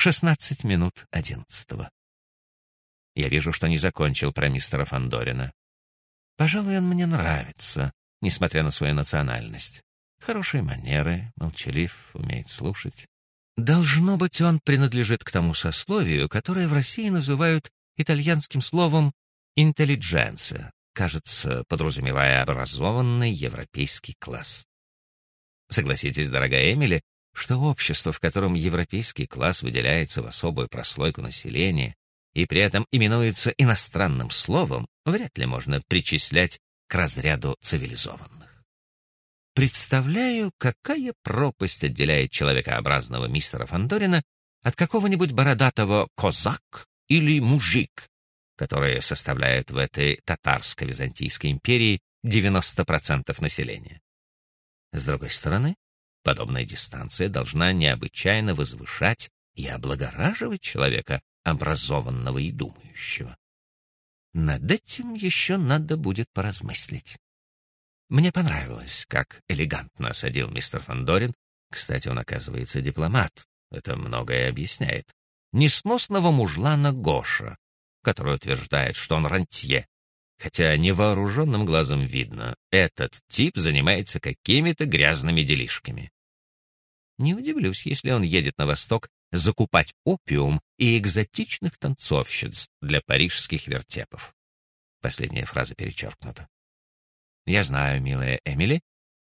16 минут одиннадцатого. Я вижу, что не закончил про мистера Фандорина. Пожалуй, он мне нравится, несмотря на свою национальность. Хорошие манеры, молчалив, умеет слушать. Должно быть, он принадлежит к тому сословию, которое в России называют итальянским словом «интеллидженция», кажется, подразумевая образованный европейский класс. Согласитесь, дорогая Эмили, что общество, в котором европейский класс выделяется в особую прослойку населения и при этом именуется иностранным словом, вряд ли можно причислять к разряду цивилизованных. Представляю, какая пропасть отделяет человекообразного мистера Фандорина от какого-нибудь бородатого козак или мужик, которые составляют в этой татарско-византийской империи 90% населения. С другой стороны, подобная дистанция должна необычайно возвышать и облагораживать человека, образованного и думающего. Над этим еще надо будет поразмыслить. Мне понравилось, как элегантно осадил мистер Фандорин. Кстати, он, оказывается, дипломат. Это многое объясняет. Несносного мужлана Гоша, который утверждает, что он рантье. Хотя невооруженным глазом видно, этот тип занимается какими-то грязными делишками. Не удивлюсь, если он едет на восток закупать опиум и экзотичных танцовщиц для парижских вертепов. Последняя фраза перечеркнута. Я знаю, милая Эмили,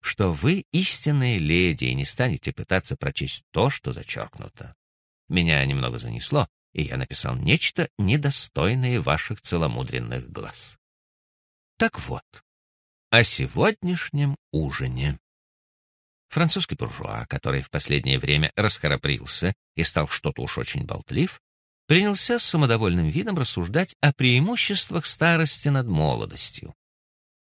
что вы истинная леди и не станете пытаться прочесть то, что зачеркнуто. Меня немного занесло, и я написал нечто недостойное ваших целомудренных глаз. Так вот, о сегодняшнем ужине. Французский буржуа, который в последнее время расхрабрился и стал что-то уж очень болтлив, принялся с самодовольным видом рассуждать о преимуществах старости над молодостью.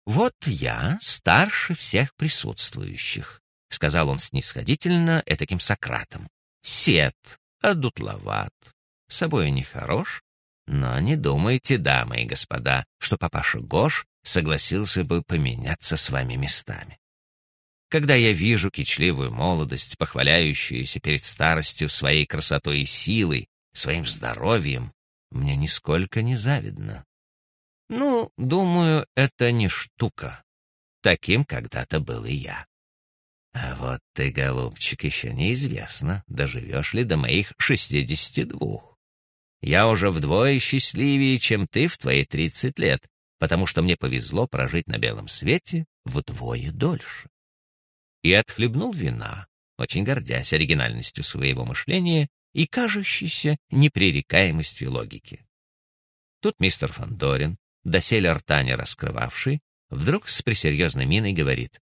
«Вот я старше всех присутствующих», — сказал он снисходительно этаким Сократом. «Сед, одутловат, собой нехорош, но не думайте, дамы и господа, что папаша Гош согласился бы поменяться с вами местами. Когда я вижу кичливую молодость, похваляющуюся перед старостью своей красотой и силой, своим здоровьем, мне нисколько не завидно. Ну, думаю, это не штука. Таким когда-то был и я. А вот ты, голубчик, еще неизвестно, доживешь ли до моих шестидесяти двух. Я уже вдвое счастливее, чем ты в твои тридцать лет, потому что мне повезло прожить на белом свете вдвое дольше. И отхлебнул вина, очень гордясь оригинальностью своего мышления и кажущейся непререкаемостью логики. Тут мистер Фандорин, доселе рта не раскрывавший, вдруг с пресерьезной миной говорит.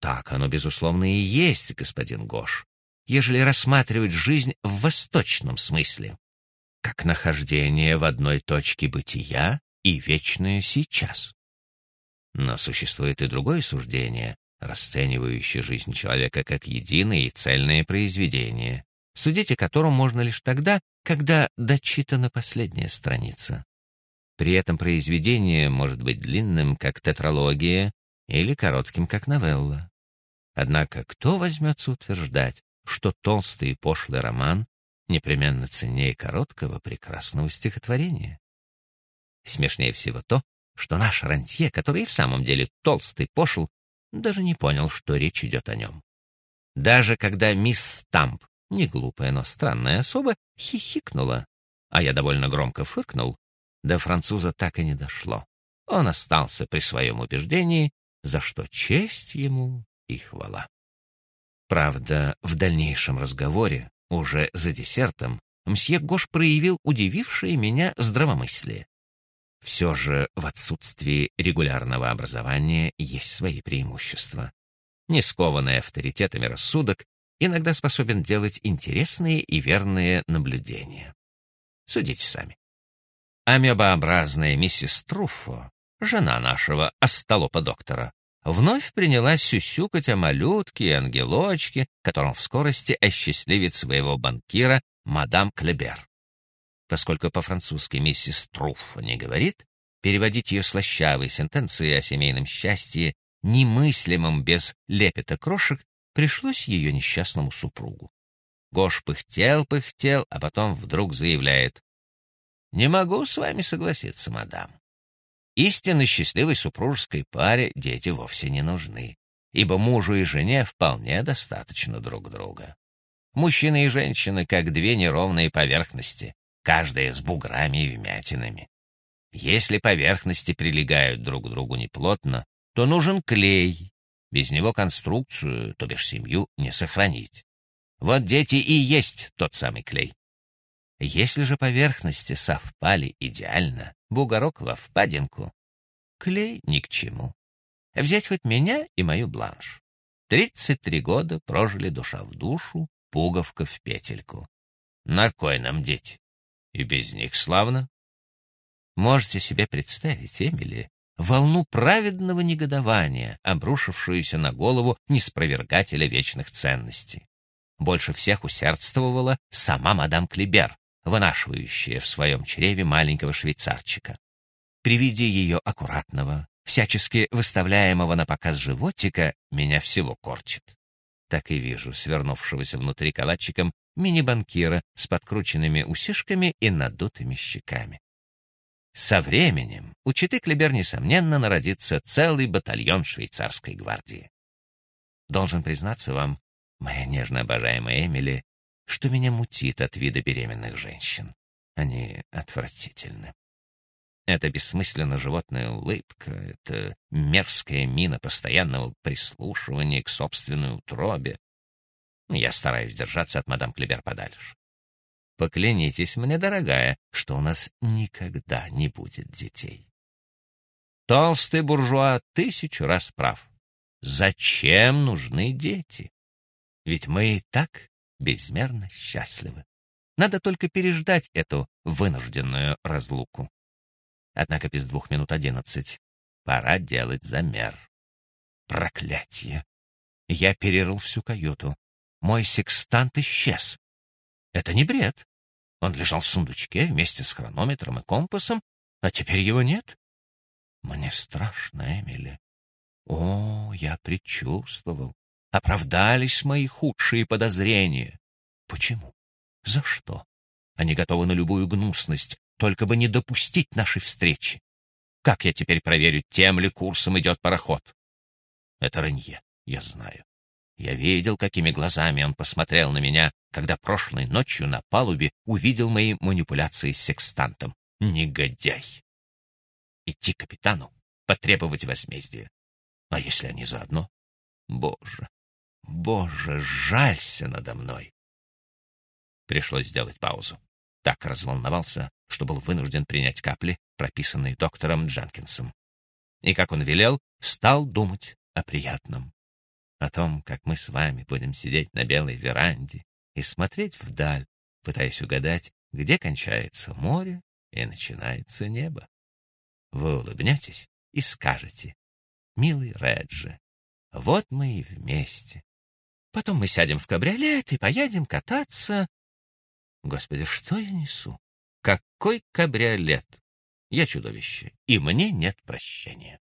«Так оно, безусловно, и есть, господин Гош, ежели рассматривать жизнь в восточном смысле, как нахождение в одной точке бытия и вечное сейчас. Но существует и другое суждение, расценивающее жизнь человека как единое и цельное произведение, судить о котором можно лишь тогда, когда дочитана последняя страница. При этом произведение может быть длинным, как тетралогия, или коротким, как новелла. Однако кто возьмется утверждать, что толстый и пошлый роман непременно ценнее короткого прекрасного стихотворения? Смешнее всего то, что наш рантье, который в самом деле толстый пошел, даже не понял, что речь идет о нем. Даже когда мисс Стамп, не глупая, но странная особа, хихикнула, а я довольно громко фыркнул, до француза так и не дошло. Он остался при своем убеждении, за что честь ему и хвала. Правда, в дальнейшем разговоре, уже за десертом, мсье Гош проявил удивившее меня здравомыслие. Все же в отсутствии регулярного образования есть свои преимущества. Не скованный авторитетами рассудок иногда способен делать интересные и верные наблюдения. Судите сами. Амебообразная миссис Труффо, жена нашего остолопа-доктора, вновь принялась сюсюкать о малютке и ангелочке, которым в скорости осчастливит своего банкира мадам Клебер. Поскольку по-французски миссис Труффо не говорит, переводить ее слащавые сентенции о семейном счастье, немыслимом без лепета крошек, пришлось ее несчастному супругу. Гош пыхтел-пыхтел, а потом вдруг заявляет. «Не могу с вами согласиться, мадам. Истинно счастливой супружеской паре дети вовсе не нужны, ибо мужу и жене вполне достаточно друг друга. Мужчины и женщины как две неровные поверхности, каждая с буграми и вмятинами. Если поверхности прилегают друг к другу неплотно, то нужен клей. Без него конструкцию, то бишь семью, не сохранить. Вот дети и есть тот самый клей. Если же поверхности совпали идеально, бугорок во впадинку, клей ни к чему. Взять хоть меня и мою бланш. Тридцать три года прожили душа в душу, пуговка в петельку. На кой нам дети? И без них славно. Можете себе представить, Эмили, волну праведного негодования, обрушившуюся на голову неспровергателя вечных ценностей. Больше всех усердствовала сама мадам Клибер, вынашивающая в своем чреве маленького швейцарчика. При виде ее аккуратного, всячески выставляемого на показ животика, меня всего корчит. Так и вижу свернувшегося внутри калачиком мини-банкира с подкрученными усишками и надутыми щеками. Со временем у Читы Клибер, несомненно, народится целый батальон швейцарской гвардии. Должен признаться вам, моя нежно обожаемая Эмили, что меня мутит от вида беременных женщин. Они отвратительны. Это бессмысленно животная улыбка, это мерзкая мина постоянного прислушивания к собственной утробе. Я стараюсь держаться от мадам Клибер подальше. Поклянитесь мне, дорогая, что у нас никогда не будет детей. Толстый буржуа тысячу раз прав. Зачем нужны дети? Ведь мы и так безмерно счастливы. Надо только переждать эту вынужденную разлуку. Однако без двух минут одиннадцать. Пора делать замер. Проклятие! Я перерыл всю каюту. Мой секстант исчез. Это не бред. Он лежал в сундучке вместе с хронометром и компасом, а теперь его нет. Мне страшно, Эмили. О, я предчувствовал. Оправдались мои худшие подозрения. Почему? За что? Они готовы на любую гнусность, только бы не допустить нашей встречи. Как я теперь проверю, тем ли курсом идет пароход? Это Ренье, я знаю. Я видел, какими глазами он посмотрел на меня, когда прошлой ночью на палубе увидел мои манипуляции с секстантом. Негодяй! Идти капитану, потребовать возмездия. А если они заодно? Боже, боже, жалься надо мной. Пришлось сделать паузу. Так разволновался, что был вынужден принять капли, прописанные доктором Дженкинсом. И, как он велел, стал думать о приятном о том, как мы с вами будем сидеть на белой веранде и смотреть вдаль, пытаясь угадать, где кончается море и начинается небо. Вы улыбнетесь и скажете, «Милый Реджи, вот мы и вместе. Потом мы сядем в кабриолет и поедем кататься...» Господи, что я несу? Какой кабриолет? Я чудовище, и мне нет прощения.